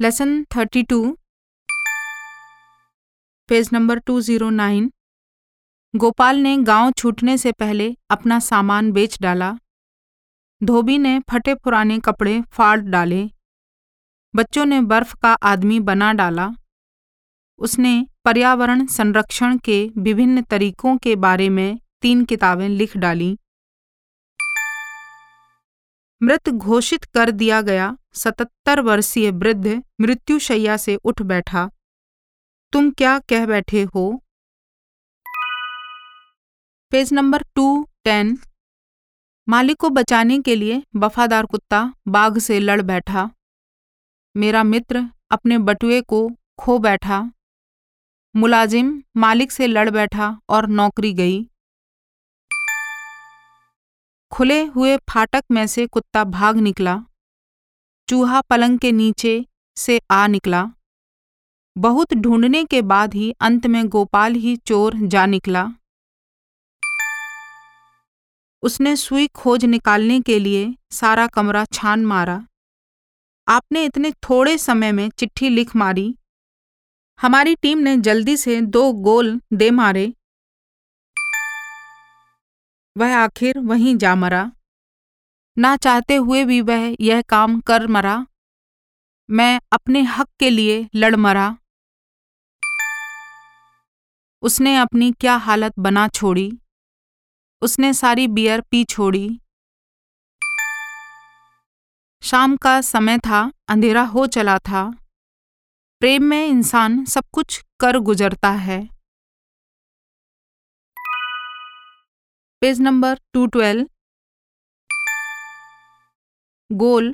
Lesson thirty two page number two zero nine Gopal ने गाँव छूटने से पहले अपना सामान बेच डाला। धोबी ने फटे पुराने कपड़े फाड़ डाले। बच्चों ने बर्फ़ का आदमी बना डाला। उसने पर्यावरण संरक्षण के विभिन्न तरीकों के बारे में तीन किताबें लिख डाली। मृत घोषित कर दिया गया सतहत्तर वर्षीय वृद्ध मृत्युशैया से उठ बैठा। तुम क्या कह बैठे हो? Page number two, ten. मालिक को बचाने के लिए वफादार कुत्ता बाघ से लड़ बैठा। मेरा मित्र अपने बटुए को खो बैठा। मुलाजिम मालिक से लड़ बैठा और नौकरी गई। खुले हुए फाटक में से कुत्ता भाग निकला। चूहा पलंग के नीचे से आ निकला। बहुत ढूँढने के बाद ही अंत में गोपाल ही चोर जा निकला। उसने सुई खोज निकालने के लिए सारा कमरा छान मारा। आपने इतने थोड़े समय में चिट्ठी लिख मारी। हमारी टीम ने जल्दी से दो गोल दे मारे। वह आखिर वहीं जा मरा। ना चाहते हुए भी वह यह काम कर मरा। मैं अपने हक के लिए लड़ मरा। उसने अपनी क्या हालत बना छोड़ी। उसने सारी बियर पी छोड़ी। शाम का समय था, अंधेरा हो चला था। प्रेम में इंसान सब कुछ कर गुजरता है। Page number two twelve. गोल,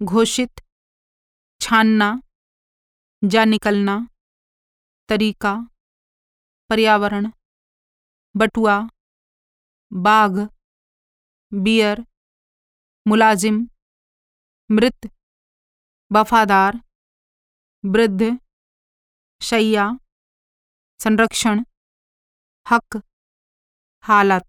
घोषित, छानना, जा निकलना, तरीका, पर्यावरण, बटुआ, बाघ, बियर, मुलाजिम, मृत, वफादार, वृद्ध, शैया, संरक्षण, हक। हालत